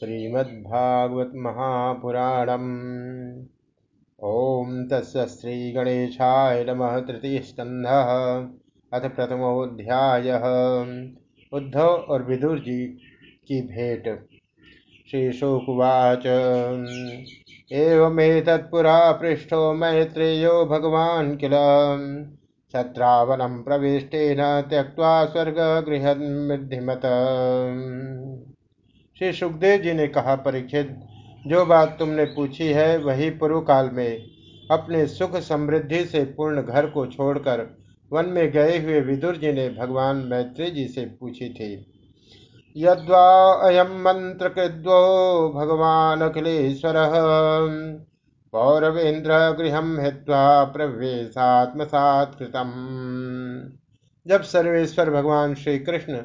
श्रीमद्भागवत महापुराणम् ॐ तस्य नमः तृतीयस्कन्धः। अथ प्रथमोऽध्यायः। उद्धव और विदुर जी की भेंट। श्रीशुकुवाच। एवमेतत्पुरा पृष्ठो मैत्रेयो भगवान् किल। छत्रावनं प्रविष्टेन त्यक्त्वा स्वर्गगृहमृद्धिमत श्री सुखदेव जी ने कहा, परीक्षित, जो बात तुमने पूछी है वही पूर्व काल में अपने सुख समृद्धि से पूर्ण घर को छोड़कर वन में गए हुए विदुर जी ने भगवान मैत्री जी से पूछी थी। यद्वा अयम मंत्र कृद्वो भगवान अखिलेश्वर पौरवेन्द्र गृह हित्वा प्रवेशात्मसात कृतम जब सर्वेश्वर भगवान श्री कृष्ण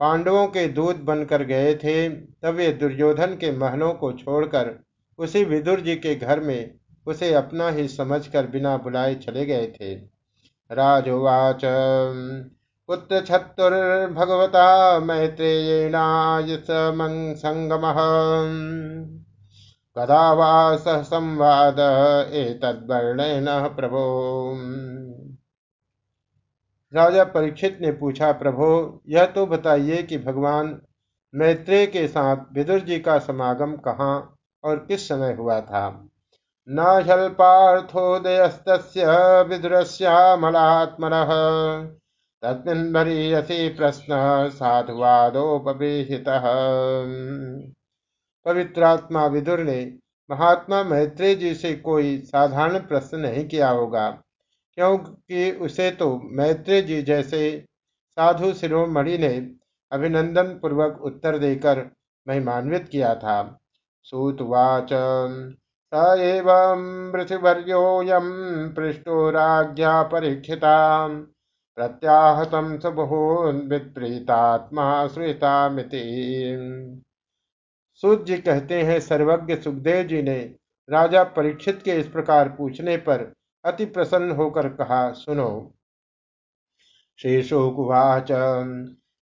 पांडवों के दूत बनकर गए थे, तब वे दुर्योधन के महलों को छोड़कर उसी विदुर जी के घर में उसे अपना ही समझकर बिना बुलाए चले गए थे। राजोवाच, पुत्र छत्तुर्भगवता मैत्रेयेणाय संगम। कदा वा सह संवाद एतद्वर्णन प्रभो। राजा परीक्षित ने पूछा, प्रभो, यह तो बताइए कि भगवान मैत्रेय के साथ विदुर जी का समागम कहाँ और किस समय हुआ था? न ह्यल्पार्थोदयस्त विदुरस्यामलात्मनः। तस्मिन् वरीयसी प्रश्न साधुवादोपवेशित पवित्रात्मा विदुर ने, महात्मा मैत्रेय जी से कोई साधारण प्रश्न नहीं किया होगा। क्योंकि उसे तो मैत्रेय जी जैसे साधु शिरोमणि ने अभिनंदन पूर्वक उत्तर देकर महिमान्वित किया था। सूतवाच स एवं मृतिवर्योऽयं पृष्ठो राज्ञा परीक्षिता। प्रत्याहतम विप्रीतात्मा श्वेतामिति सूत जी कहते हैं, सर्वज्ञ सुखदेव जी ने राजा परीक्षित के इस प्रकार पूछने पर अति प्रसन्न होकर कहा, सुनो। श्रीशुकुवाच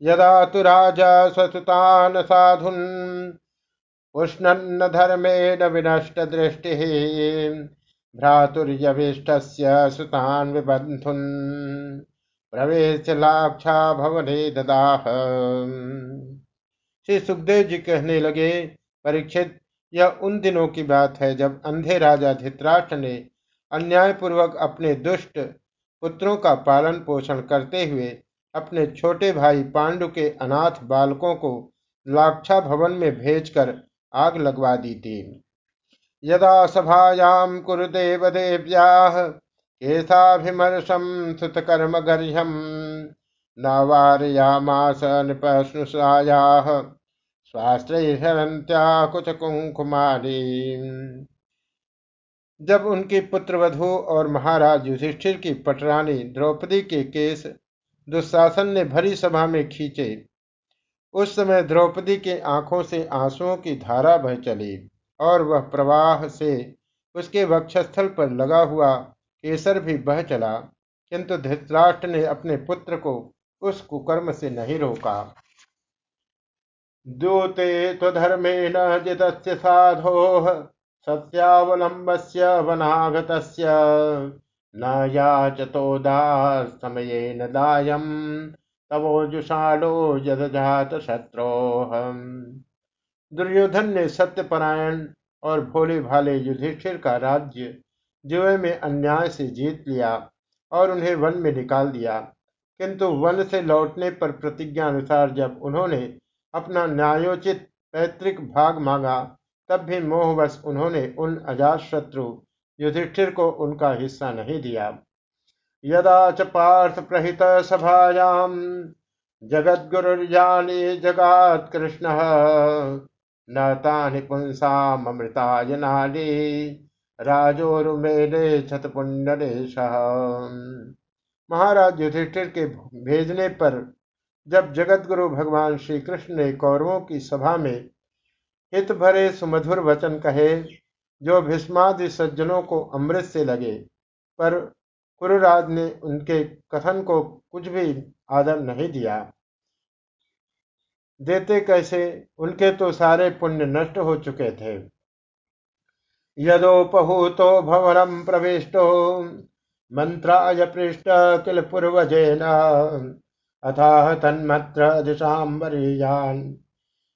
यदा तो राजा स्वसुतान साधुन, उष्णन्न धर्मेण विनष्ट दृष्टि भ्रातुर्यविष्ट सुतान विबंधुन प्रवेश लाक्षा भवने ददाह। श्री सुखदेव जी कहने लगे, परीक्षित, यह उन दिनों की बात है जब अंधे राजा धित्राष्ट्र ने अन्यायपूर्वक अपने दुष्ट पुत्रों का पालन पोषण करते हुए अपने छोटे भाई पांडु के अनाथ बालकों को लाक्षा भवन में भेजकर आग लगवा दी थी। यदा सभायाम कुरुदेव देव्या केशाभिमर्शम सुतकर्म गर्ह्यम नवारयामास नृपस्नुषाया कुछ कुंकुमारी जब उनकी पुत्रवधु और महाराज युधिष्ठिर की पटरानी द्रौपदी के केस दुशासन ने भरी सभा में खींचे, उस समय द्रौपदी के आँखों से आंसुओं की धारा बह चली और वह प्रवाह से उसके वक्षस्थल पर लगा हुआ केसर भी बह चला, किंतु धृतराष्ट्र ने अपने पुत्र को उस कुकर्म से नहीं रोका। दूते तो धर्मे न जित साधो सत्यावलम्बस्य वनागतस्य न याचतोदास्तमयेन दायम् तवोजुषालो यदजात शत्रोहम दुर्योधन ने सत्यपरायण और भोले भाले युधिष्ठिर का राज्य जुए में अन्याय से जीत लिया और उन्हें वन में निकाल दिया। किंतु वन से लौटने पर प्रतिज्ञा अनुसार जब उन्होंने अपना न्यायोचित पैतृक भाग मांगा तब भी मोहवश उन्होंने उन अजात शत्रु युधिष्ठिर को उनका हिस्सा नहीं दिया। यदा च पार्थ प्रहित सभायाम जगत गुरुर्यानी जगात कृष्ण, न तानि पुंसामृताय नाली राजोरुमेले छतपुंडलेश। महाराज युधिष्ठिर के भेजने पर जब जगत गुरु भगवान श्री कृष्ण ने कौरवों की सभा में हित भरे सुमधुर वचन कहे, जो भीष्मादि सज्जनों को अमृत से लगे। पर कुरुराज ने उनके कथन को कुछ भी आदर नहीं दिया। देते कैसे? उनके तो सारे पुण्य नष्ट हो चुके थे। यदोपहूतो भवरम प्रविष्टो, मंत्राय पृष्ठ किल पूर्वजेन, अथाह तन्मत्र दिशाम्बरीयान।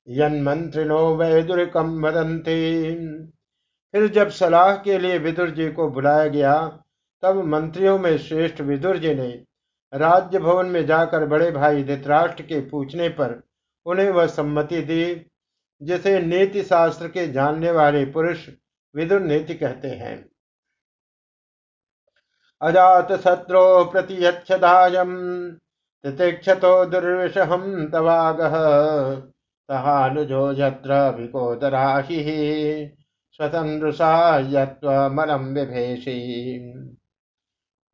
यन्मंत्रिणो वैदुरिकम वदंती फिर जब सलाह के लिए विदुर जी को बुलाया गया, तब मंत्रियों में श्रेष्ठ विदुर जी ने राज्य भवन में जाकर बड़े भाई धृतराष्ट्र के पूछने पर उन्हें वह सम्मति दी, जिसे नीति शास्त्र के जानने वाले पुरुष विदुर नीति कहते हैं। अजात शत्रो प्रतियक्षदायम तितिक्षतो दुर्विषहम तवाग। सहानुजो यत्र विकोदराहि स्वतंत्रसा विभेषी।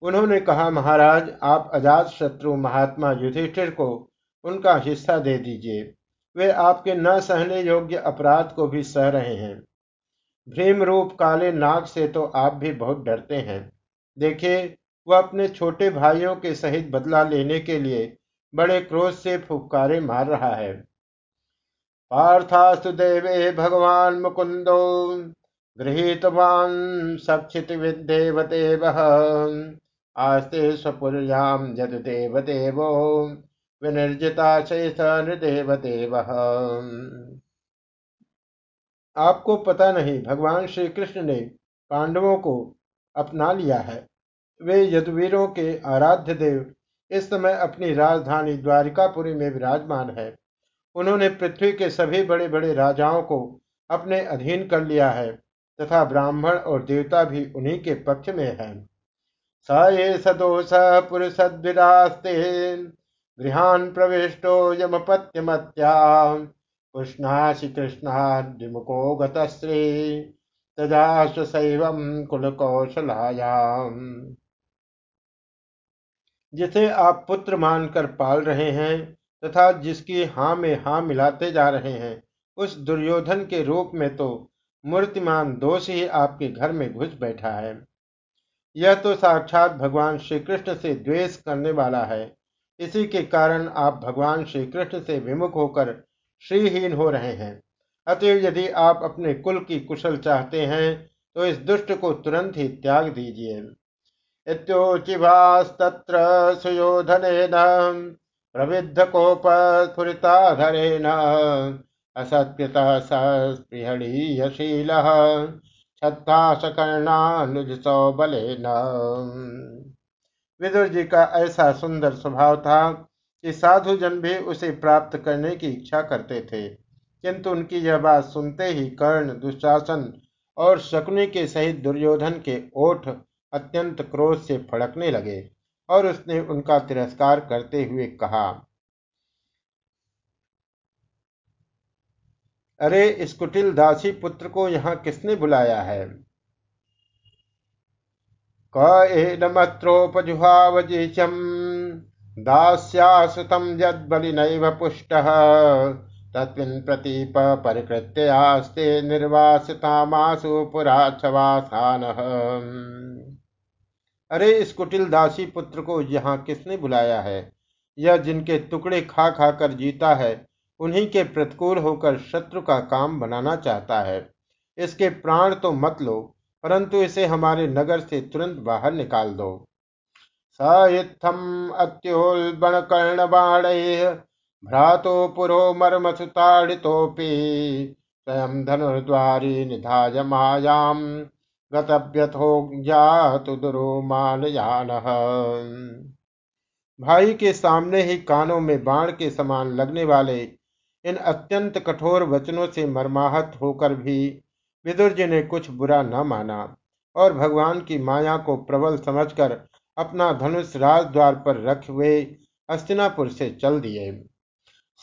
उन्होंने कहा, महाराज, आप अजात शत्रु महात्मा युधिष्ठिर को उनका हिस्सा दे दीजिए। वे आपके न सहने योग्य अपराध को भी सह रहे हैं। भीम रूप काले नाग से तो आप भी बहुत डरते हैं। देखिए, वह अपने छोटे भाइयों के सहित बदला लेने के लिए बड़े क्रोध से फुफकारे मार रहा है। पार्थास्तु देवे भगवान मुकुंदो गृहीतवान् सक्षित विदेवदेव आस्ते स्वपुर्याम यद देवदेवो, विनिर्जिता शेष नृदेवदेव आपको पता नहीं, भगवान श्री कृष्ण ने पांडवों को अपना लिया है। वे यदुवीरों के आराध्य देव, इस समय अपनी राजधानी द्वारिकापुरी में विराजमान है। उन्होंने पृथ्वी के सभी बड़े बड़े राजाओं को अपने अधीन कर लिया है, तथा ब्राह्मण और देवता भी उन्हीं के पक्ष में है। स ये पुरुषद्विरास्ते गृहान प्रविष्टो कुल कौशलायाम जिसे आप पुत्र मानकर पाल रहे हैं तथा जिसकी हाँ में हाँ मिलाते जा रहे हैं, उस दुर्योधन के रूप में तो मूर्तिमान दोष ही आपके घर में घुस बैठा है। यह तो साक्षात भगवान श्री कृष्ण से द्वेष करने वाला है। इसी के कारण आप भगवान श्री कृष्ण से विमुख होकर श्रीहीन हो रहे हैं। अतएव यदि आप अपने कुल की कुशल चाहते हैं तो इस दुष्ट को तुरंत ही त्याग दीजिए। इत्योचिभास्तत्र सुयोधनेन। प्रविद्ध कोपस्फुरिताधरेण असत्कृतः सस्पृहणीयशीलः छत्ता सकर्णानुज सौबलेन विदुर जी का ऐसा सुंदर स्वभाव था कि साधु जन भी उसे प्राप्त करने की इच्छा करते थे, किंतु उनकी यह बात सुनते ही कर्ण, दुशासन और शकुनी के सहित दुर्योधन के ओठ अत्यंत क्रोध से फड़कने लगे। और उसने उनका तिरस्कार करते हुए कहा, अरे, इस कुटिल दासी पुत्र को यहाँ किसने बुलाया है? क एनमत्रोपजुहावजीशम दास्याश्रितं यद्बलिनैव पुष्टः तस्मिन् प्रतीप परिकृत्य आस्ते निर्वासितामासु पुराच्छवासानः। अरे इस कुटिल दासी पुत्र को यहाँ किसने बुलाया है? यह जिनके टुकड़े खा खा कर जीता है, उन्हीं के प्रतिकूल होकर शत्रु का काम बनाना चाहता है। इसके प्राण तो मत लो, परंतु इसे हमारे नगर से तुरंत बाहर निकाल दो। स इत्थम् अत्योल्बणकर्णबाणैः भ्रातो पुरो मर्मसुताडितोऽपि स्वयं धनुर्द्वारी निधाय मायां गतव्यथो ज्ञातु दुरुमानयानः भाई के सामने ही कानों में बाण के समान लगने वाले इन अत्यंत कठोर वचनों से मर्माहत होकर भी विदुर जी ने कुछ बुरा न माना और भगवान की माया को प्रबल समझकर अपना धनुष राजद्वार पर रख हुए हस्तिनापुर से चल दिए।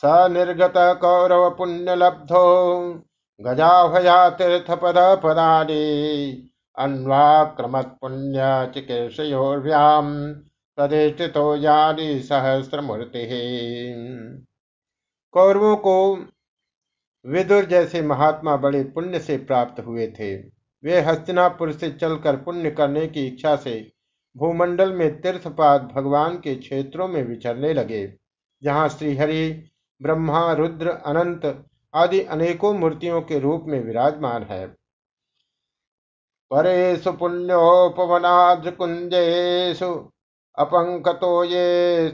स निर्गत कौरव पुण्य लब्धो गजाभया तीर्थ पद पदानी अन्वाक्रमत पुण्य चिकीर्षयोर्व्याम प्रतिष्ठितो यानी सहस्रमूर्ति। कौरवों को विदुर जैसे महात्मा बड़े पुण्य से प्राप्त हुए थे। वे हस्तिनापुर से चलकर पुण्य करने की इच्छा से भूमंडल में तीर्थपात भगवान के क्षेत्रों में विचरने लगे, जहाँ श्रीहरि, ब्रह्मा, रुद्र, अनंत आदि अनेकों मूर्तियों के रूप में विराजमान है। परेशु पुण्योपवनाद्रिकुंजेशु अपंकतो ये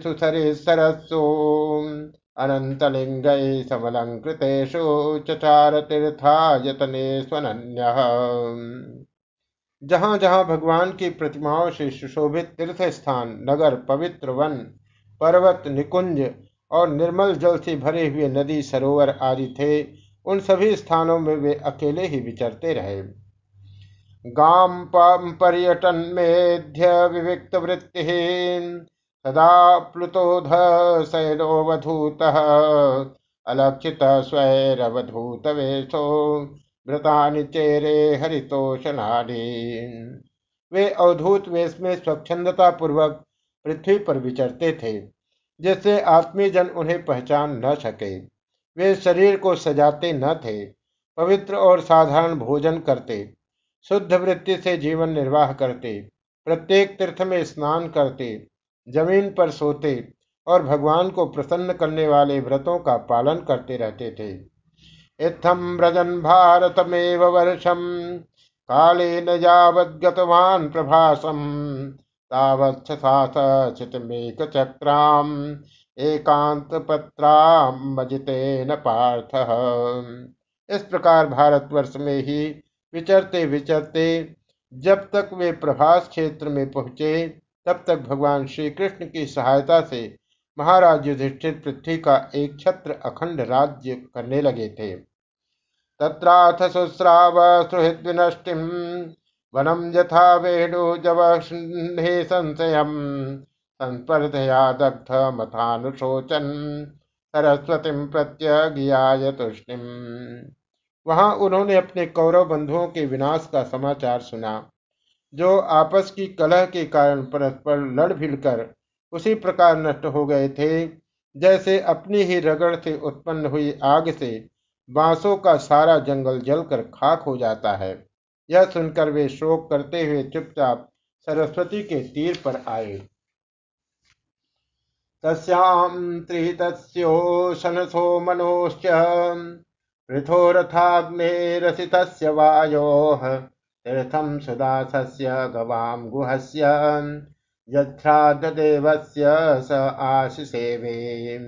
अनंतलिंग समलंकृतेषु चचार तीर्थायतने स्वनन्य जहाँ जहाँ भगवान की प्रतिमाओं से सुशोभित तीर्थ स्थान नगर, पवित्र वन, पर्वत, निकुंज और निर्मल जल से भरे हुए नदी, सरोवर आदि थे, उन सभी स्थानों में वे अकेले ही विचरते रहे। गाम पर्यटन मेध्य विविक्त वृत्ति सदा प्लुतोध शैलोवधूत अलक्षित स्वैरवधूत वेशो व्रतानि चेरे हरितोषणानि। वे अवधूत वेश में स्वच्छंदता पूर्वक पृथ्वी पर विचरते थे, जिससे आत्मीय जन उन्हें पहचान न सके। वे शरीर को सजाते न थे, पवित्र और साधारण भोजन करते। शुद्ध वृत्ति से जीवन निर्वाह करते, प्रत्येक तीर्थ में स्नान करते, ज़मीन पर सोते और भगवान को प्रसन्न करने वाले व्रतों का पालन करते रहते थे। इत्थम व्रजन भारतमेव वर्षम, काले न यावद्गतवान प्रभासम चक्राम एकांत पत्राम न पार्थ। इस प्रकार भारतवर्ष में ही विचरते विचरते जब तक वे प्रभास क्षेत्र में पहुँचे, तब तक भगवान श्री कृष्ण की सहायता से महाराज युधिष्ठिर पृथ्वी का एक छत्र अखंड राज्य करने लगे थे। तत्राथ सुस्राव सुहृद विनष्टिम वनम यथा वेणु जव संशय संस्पर्धया दग्ध मथानुशोचन, सरस्वती प्रत्यगियाय तुष्णिम। वहाँ उन्होंने अपने कौरव बंधुओं के विनाश का समाचार सुना, जो आपस की कलह के कारण परस्पर लड़ भिड़कर उसी प्रकार नष्ट हो गए थे, जैसे अपनी ही रगड़ से उत्पन्न हुई आग से बांसों का सारा जंगल जलकर खाक हो जाता है। यह सुनकर वे शोक करते हुए चुपचाप सरस्वती के तीर पर आए। तस्याम त्रितस्योशनसो मनोश्च पृथोरथाग्नेरसितस्य वायोः तीर्थं सुदासस्य गवां गुहस्य यथ्रादेवस्य स आशिसेवे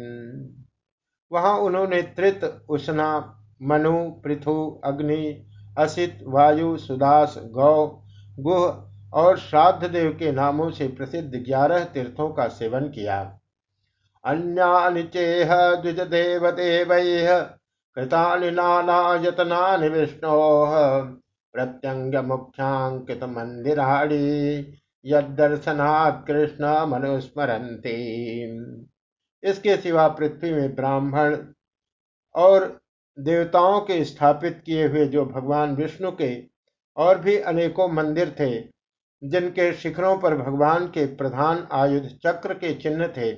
वहाँ उन्होंने त्रित, उष्णा, मनु, पृथु, अग्नि, असित, वायु, सुदास, गौ, गुह और श्राद्ध देव के नामों से प्रसिद्ध ग्यारह तीर्थों का सेवन किया। अन्यानि चेह द्विज देव देव कृतानि नानायतनानि विष्णोः प्रत्यङ्गमुख्याङ्कितमन्दिराणि यदर्शनात् कृष्ण मनुस्मरन्ति। इसके सिवा पृथ्वी में ब्राह्मण और देवताओं के स्थापित किए हुए जो भगवान विष्णु के और भी अनेकों मंदिर थे, जिनके शिखरों पर भगवान के प्रधान आयुध चक्र के चिन्ह थे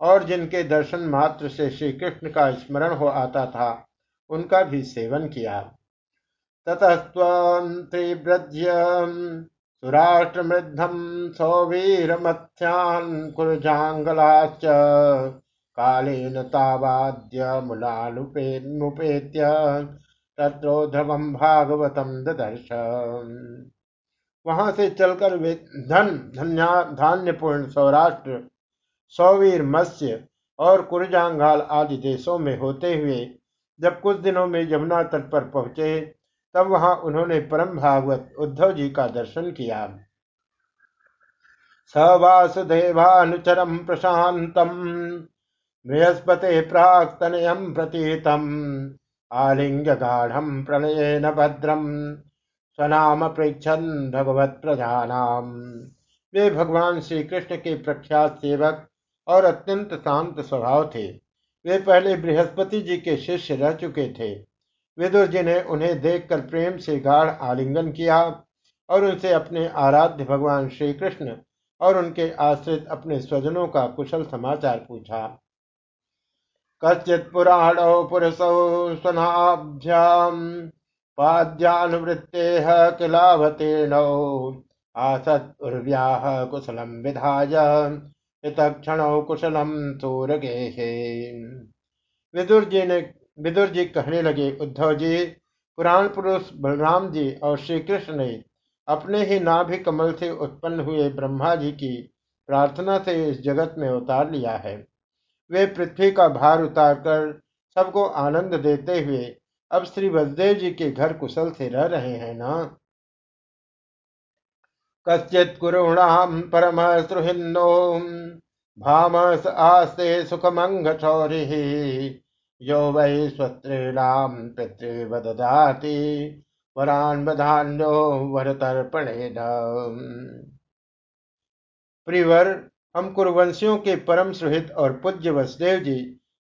और जिनके दर्शन मात्र से श्री कृष्ण का स्मरण हो आता था उनका भी सेवन किया। ततस्त्रिव्रज्य सुराष्ट्रमृद्धम सौवीरमथ्यान् कुरजाङ्गलाश्च कालेन तावाद्य मुलानुपेत्य तत्रोध्रवम भागवतम ददर्श। वहाँ से चलकर वे धन, धन्या, धान्यपूर्ण सौराष्ट्र सौवीर मत्स्य और कुरजांगाल आदि देशों में होते हुए जब कुछ दिनों में यमुना तट पर पहुँचे, तब वहाँ उन्होंने परम भागवत उद्धव जी का दर्शन किया। स वासुदेवानुचरम प्रशांतम बृहस्पति प्राक्तनयम प्रतीतम आलिंग गाढ़ प्रणयन भद्रम, स्वनाम पृछन भगवत प्रधानाम वे भगवान श्री कृष्ण के प्रख्यात सेवक और अत्यंत शांत स्वभाव थे। वे पहले बृहस्पति जी के शिष्य रह चुके थे। विदुर जी ने उन्हें देखकर प्रेम से गाढ़ आलिंगन किया और उनसे अपने आराध्य भगवान श्री कृष्ण और उनके आश्रित अपने स्वजनों का कुशल समाचार पूछा। कश्चित पुराणो पुरुषो स्वनाभ्याम पाद्यानुवृत्ते किलावतीर्ण आसत कुशलम विधाय। क्षण कुशलम सूरगे विदुर जी ने विदुर जी कहने लगे उद्धव जी पुराण पुरुष बलराम जी और श्री कृष्ण ने अपने ही नाभि कमल से उत्पन्न हुए ब्रह्मा जी की प्रार्थना से इस जगत में उतार लिया है। वे पृथ्वी का भार उतारकर सबको आनंद देते हुए अब श्री वसुदेव जी के घर कुशल से रह रहे हैं ना? कश्चित कुरुणाम परम सुहिन्नो भामस आस्ते सुखमंग चौरी यो वै पितृवदधाति वरान बधान्यो वरतर्पणे प्रिवर, हम कुरुवंशियों के परम सुहित और पूज्य वसुदेव जी,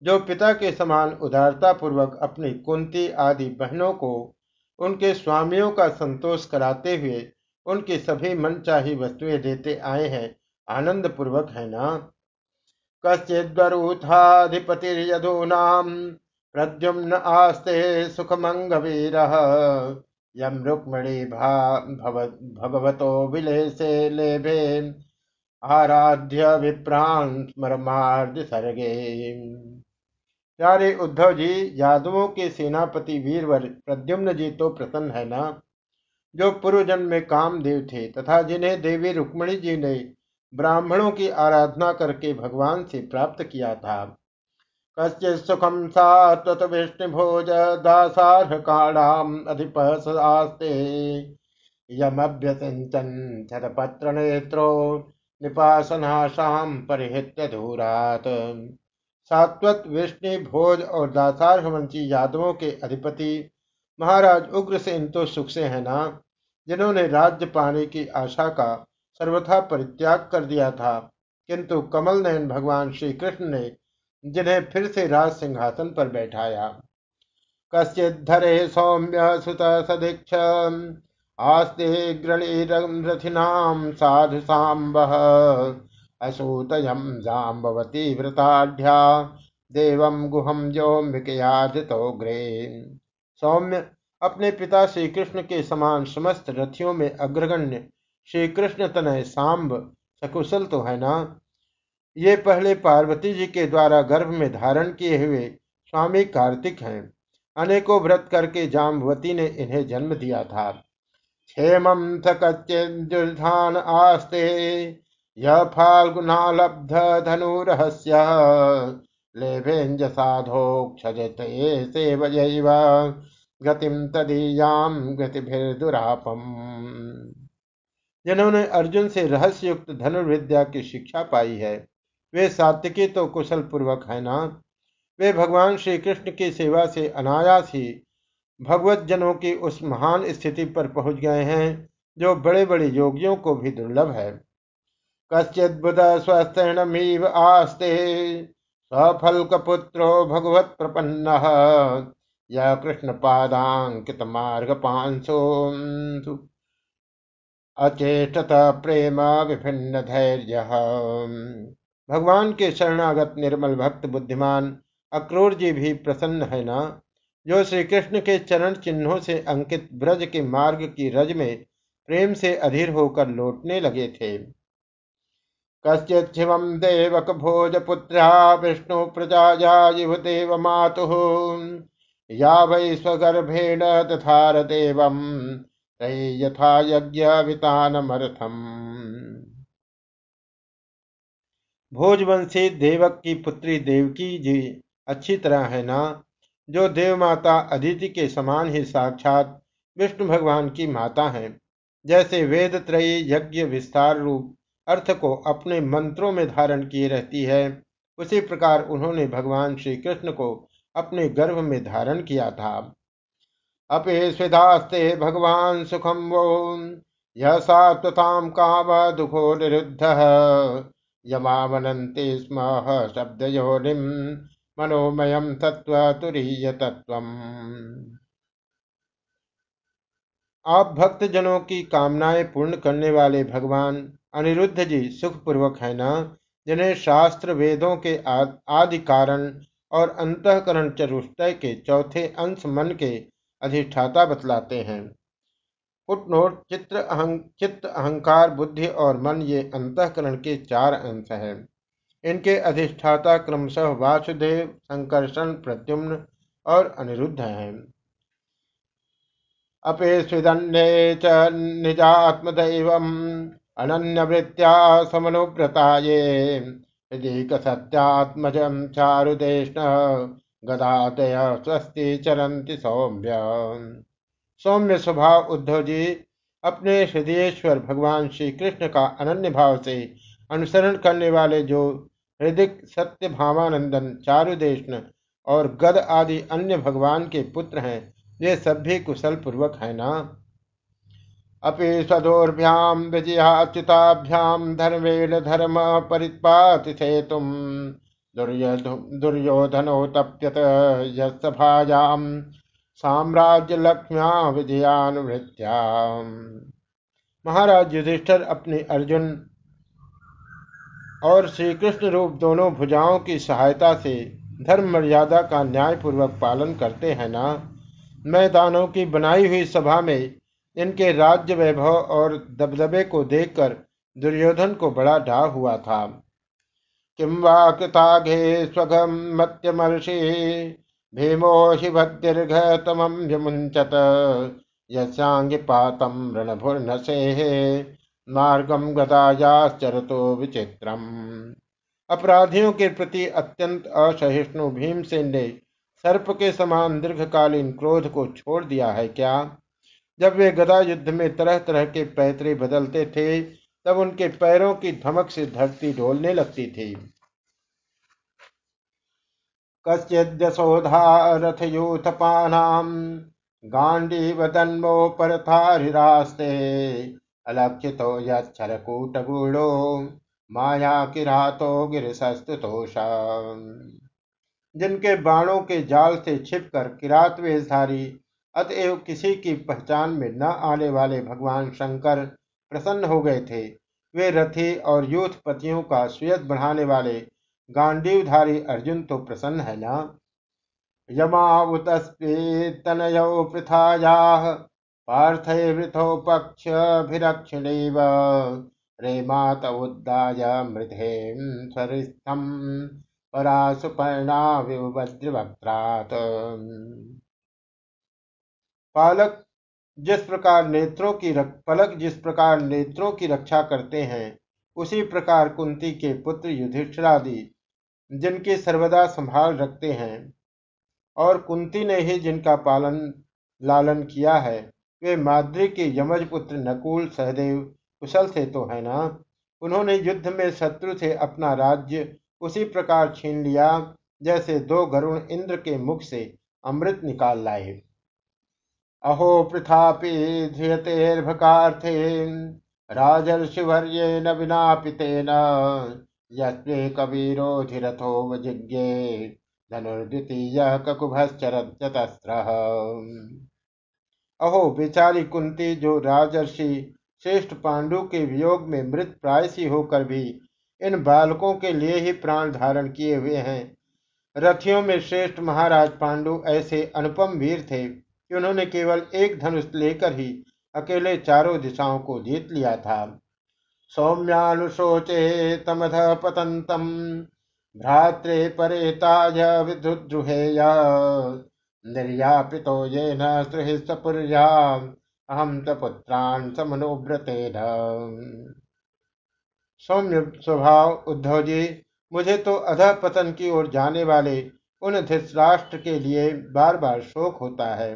जो पिता के समान उदारता पूर्वक अपनी कुंती आदि बहनों को उनके स्वामियों का संतोष कराते हुए उनकी सभी मनचाही वस्तुएँ देते आए हैं। आनंद पूर्वक है ना? कश्चिदूथाधिपतिर्यदूनाम प्रद्युम्न आस्ते सुखमंगवीर यम रुक्मणी भगवतो विलेसे लेभे आराध्य विप्रांत स्मरमार्द सर्गे प्यारे उद्धव जी, यादवों के सेनापति वीरवर प्रद्युम्न जी तो प्रसन्न है ना? जो पूर्व जन्म में कामदेव थे तथा जिन्हें देवी रुक्मणी जी ने ब्राह्मणों की आराधना करके भगवान से प्राप्त किया था। कस्य सुखम सात्वत विष्णु भोज दासारह काणाम अधिप आस्ते। यमभ्यसिंचन छतपत्र नेत्रो निपासनाशाम परिहित्य धूरात। सात्वत विष्णु भोज और दासार वंशी यादवों के अधिपति महाराज उग्र से इन तो सुख से है ना? जिन्होंने राज्य पाने की आशा का सर्वथा परित्याग कर दिया था। किंतु कमल नयन भगवान श्री कृष्ण ने जिन्हें फिर से राज सिंहासन पर बैठाया। कश्चित धरे सौम्य सुत सदीक्ष आस्ते गृणीरथिनाम साधु सांब असूतयम जाम्बवती व्रताढ़्या देवम गुहम ग्रे। सौम्य, अपने पिता श्री कृष्ण के समान समस्त रथियों में अग्रगण्य श्री कृष्ण तनय सांब, सकुशल तो है ना? ये पहले पार्वती जी के द्वारा गर्भ में धारण किए हुए स्वामी कार्तिक हैं। अनेकों व्रत करके जाम्बवती ने इन्हें जन्म दिया था। क्षेमं स कच्चिदुर्धान आस्ते, य फाल्गुनालब्ध धनुरहस्य लेभेञ्ज साधोक्षजते सेवयैव। गतिम तदीयाम गतिभिर्दुरापम। जिन्होंने अर्जुन से रहस्य युक्त धनुर्विद्या की शिक्षा पाई है, वे सात्विकी तो कुशल पूर्वक है ना? वे भगवान श्री कृष्ण की सेवा से अनायास ही भगवत जनों की उस महान स्थिति पर पहुँच गए हैं, जो बड़े बड़े योगियों को भी दुर्लभ है। कश्चित बुध स्वस्थ आस्ते सफल पुत्रो भगवत प्रपन्न यह कृष्ण पादांकित मार्ग पांसो अचेष्टत प्रेम विभिन्न धैर्य। भगवान के शरणागत निर्मल भक्त बुद्धिमान अक्रूर जी भी प्रसन्न है ना? जो श्री कृष्ण के चरण चिन्हों से अंकित ब्रज के मार्ग की रज में प्रेम से अधीर होकर लौटने लगे थे। कश्चित शिवम देवक भोज पुत्रा विष्णु प्रजा युव देव मातु। या वै स्वगर्भेण तथार देवम यथा यज्ञ वितानमर्थम भोजवंशी देवक की पुत्री देवकी जी अच्छी तरह है ना? जो देव माता अदिति के समान ही साक्षात विष्णु भगवान की माता हैं। जैसे वेद त्रयी यज्ञ विस्तार रूप अर्थ को अपने मंत्रों में धारण किए रहती है, उसी प्रकार उन्होंने भगवान श्री कृष्ण को अपने गर्भ में धारण किया था। अपे स्विधास्ते भगवान सुखम वो। यह सात्वताम काम दुखो निरुद्ध। यमावनते स्म शब्द योनिम मनोमयम तत्व तुरीय तत्व आप भक्त जनों की कामनाएँ पूर्ण करने वाले भगवान अनिरुद्ध जी सुखपूर्वक है ना? जिन्हें शास्त्र वेदों के आदि कारण और अंतकरण चतुष्टय के चौथे अंश मन के अधिष्ठाता बतलाते हैं। फुटनोट चित्र अहं, चित्त अहंकार बुद्धि और मन ये अंतकरण के चार अंश हैं। इनके अधिष्ठाता क्रमशः वासुदेव संकर्षण प्रद्युम्न और अनिरुद्ध हैं। अपेस्विदन्ये च निजात्मदैवम् अनन्यवृत्त्या समनुव्रता ये हृदिकसत्यात्मजं चारुदेष्ण गदादय स्वस्ति चरन्ति सौम्य। सौम्य स्वभाव उद्धव जी अपने हृदयेश्वर भगवान श्री कृष्ण का अनन्य भाव से अनुसरण करने वाले जो हृदय सत्य भावानंदन चारुदेशन और गद आदि अन्य भगवान के पुत्र हैं, ये सब भी कुशल पूर्वक है ना? अपि सदोर्भ्याम विजयाच्युताभ्याम धर्मेण धर्म परिपाति तप्यत यभायाम साम्राज्य लक्ष्म्या विजयानुवृत्या महाराज युधिष्ठर अपने अर्जुन और श्री कृष्ण रूप दोनों भुजाओं की सहायता से धर्म मर्यादा का न्यायपूर्वक पालन करते हैं ना? मैदानों की बनाई हुई सभा में इनके राज्य वैभव और दबदबे को देखकर दुर्योधन को बड़ा डा हुआ था। किं वा कृताघे स्वघम मत्यमर्षि, भीमो हि भद्दीर्घतमं व्यमुञ्चत यस्याङ्गिपातं रणभुर्नसेः मार्गम गदायाश्चरतो विचित्रम। अपराधियों के प्रति अत्यंत असहिष्णु भीमसेन ने सर्प के समान दीर्घकालीन क्रोध को छोड़ दिया है क्या? जब वे गदा युद्ध में तरह तरह के पैतरे बदलते थे, तब उनके पैरों की धमक से धरती ढोलने लगती थी। कश्चिद्यशोधारथयूथपानां गाण्डीवदन्मोपरथारिरास्ते अलक्षितो यच्छरकूटगूढो माया किरातो गिरसस्तुतोष जिनके बाणों के जाल से छिपकर किरात वेशधारी अतएव किसी की पहचान में न आने वाले भगवान शंकर प्रसन्न हो गए थे। वे रथी और यूथपतियों का सुयत बढ़ाने वाले गांडीवधारी अर्जुन तो प्रसन्न है ना? यमावुतस्पीतनयौ पृथायाः पार्थैवृथौ पक्षभिरक्षिणैव रेमात उद्दाय मृधेम स्वरिस्थम परासुपर्णाविव वज्रवक्त्रात् पालक जिस प्रकार नेत्रों की पलक जिस प्रकार नेत्रों की रक्षा करते हैं, उसी प्रकार कुंती के पुत्र युधिष्ठिरादि, जिनकी सर्वदा संभाल रखते हैं, और कुंती ने ही जिनका पालन, लालन किया है, वे माद्री के यमज पुत्र नकुल सहदेव कुशल से तो है ना? उन्होंने युद्ध में शत्रु से अपना राज्य उसी प्रकार छीन लिया, जैसे दो गरुण इंद्र के मुख से अमृत निकाल लाए। अहो पृथापि धियतेर्भकार्थे राजर्षिवर्येण विनापितेन यस्वे कवीरोधिरथो वजिज्ञे धनुर्द्वितीय ककुभश्चरत्यतस्त्र अहो बेचारी कुंती जो राजर्षि श्रेष्ठ पांडु के वियोग में मृत प्रायसी होकर भी इन बालकों के लिए ही प्राण धारण किए हुए हैं। रथियों में श्रेष्ठ महाराज पांडु ऐसे अनुपम वीर थे। कि उन्होंने केवल एक धनुष लेकर ही अकेले चारों दिशाओं को जीत लिया था। सौम्यानुशोचे तमध पतंतम। भ्रात्रे परेताय विद्रुहेय निर्यापितो ये न सपुर्या। अहम च पुत्रान समनोव्रतेन सौम्य स्वभाव उद्धव जी, मुझे तो अध पतन की ओर जाने वाले उन धृतराष्ट्र के लिए बार बार शोक होता है।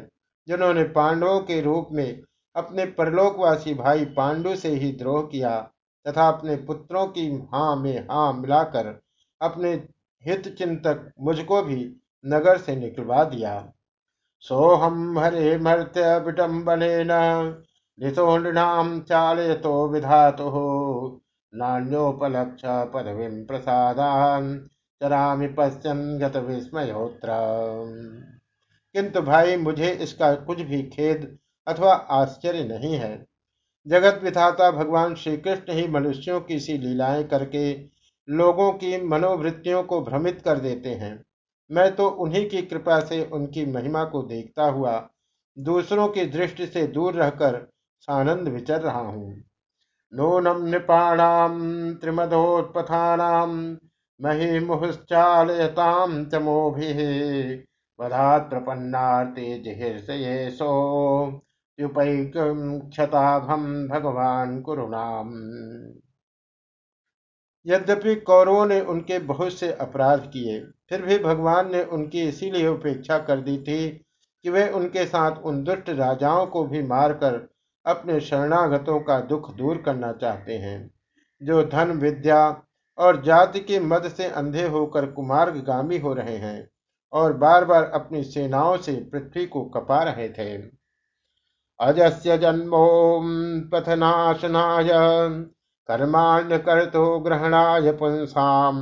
जिन्होंने पांडवों के रूप में अपने परलोकवासी भाई पांडु से ही द्रोह किया तथा अपने पुत्रों की हाँ में हाँ मिलाकर अपने हित चिंतक मुझको भी नगर से निकलवा दिया। सोहम हरे मर्त्य विडम्बने नृणाम चालय तो विधातु नान्योपलक्ष पदवी प्रसादान चरामि पश्यन गत विस्मयोत्र किंतु भाई, मुझे इसका कुछ भी खेद अथवा आश्चर्य नहीं है। जगत विधाता भगवान श्री कृष्ण ही मनुष्यों की सी लीलाएँ करके लोगों की मनोवृत्तियों को भ्रमित कर देते हैं। मैं तो उन्हीं की कृपा से उनकी महिमा को देखता हुआ दूसरों की दृष्टि से दूर रहकर सानंद विचर रहा हूँ। नूनम नृपाणाम त्रिमदोत्पथानाम मही मुहुश्चालयतां तमोभिः वधात् प्रपन्नार्ते जिहृषयेशो क्षताघम भगवान कुरुणाम। यद्यपि कौरवों ने उनके बहुत से अपराध किए, फिर भी भगवान ने उनकी इसीलिए उपेक्षा कर दी थी कि वे उनके साथ उन दुष्ट राजाओं को भी मारकर अपने शरणागतों का दुख दूर करना चाहते हैं, जो धन, विद्या और जाति के मद से अंधे होकर कुमार्गामी हो रहे हैं। और बार बार अपनी सेनाओं से पृथ्वी को कपा रहे थे। अजस्य पथनाशनाय, कर्माण्य कर्तो ग्रहणाय पुंसाम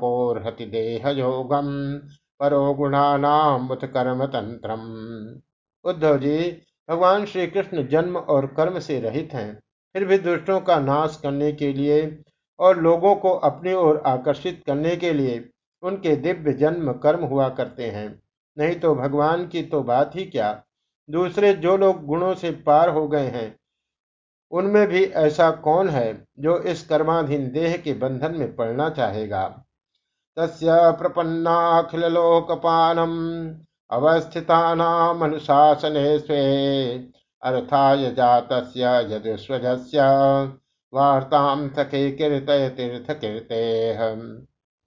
कोर्हति देह योगम परो गुणानाम कर्म तंत्रम उद्धव जी, भगवान श्री कृष्ण जन्म और कर्म से रहित हैं, फिर भी दुष्टों का नाश करने के लिए और लोगों को अपनी ओर आकर्षित करने के लिए उनके दिव्य जन्म कर्म हुआ करते हैं। नहीं तो भगवान की तो बात ही क्या? दूसरे जो लोग गुणों से पार हो गए हैं, उनमें भी ऐसा कौन है जो इस कर्माधीन देह के बंधन में पड़ना चाहेगा? तस्य प्रपन्नाखिलोकपालम अवस्थितानामनुशासने स्वे। अर्थाय जात यदुस्वजस्य वार्ताम तीर्थ कीर्ते।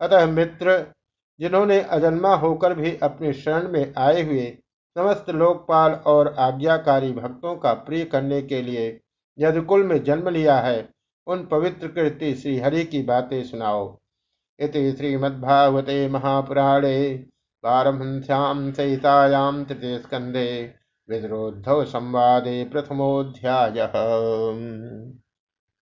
अतः मित्र, जिन्होंने अजन्मा होकर भी अपने शरण में आए हुए समस्त लोकपाल और आज्ञाकारी भक्तों का प्रिय करने के लिए यदकुल में जन्म लिया है, उन पवित्र कृति श्रीहरि की बातें सुनाओ। इति श्रीमद्भागवते महापुराणे पारमहंस्यां तृतीय तृतीयस्कन्धे विद्रोद्धव संवादे प्रथमोऽध्यायः।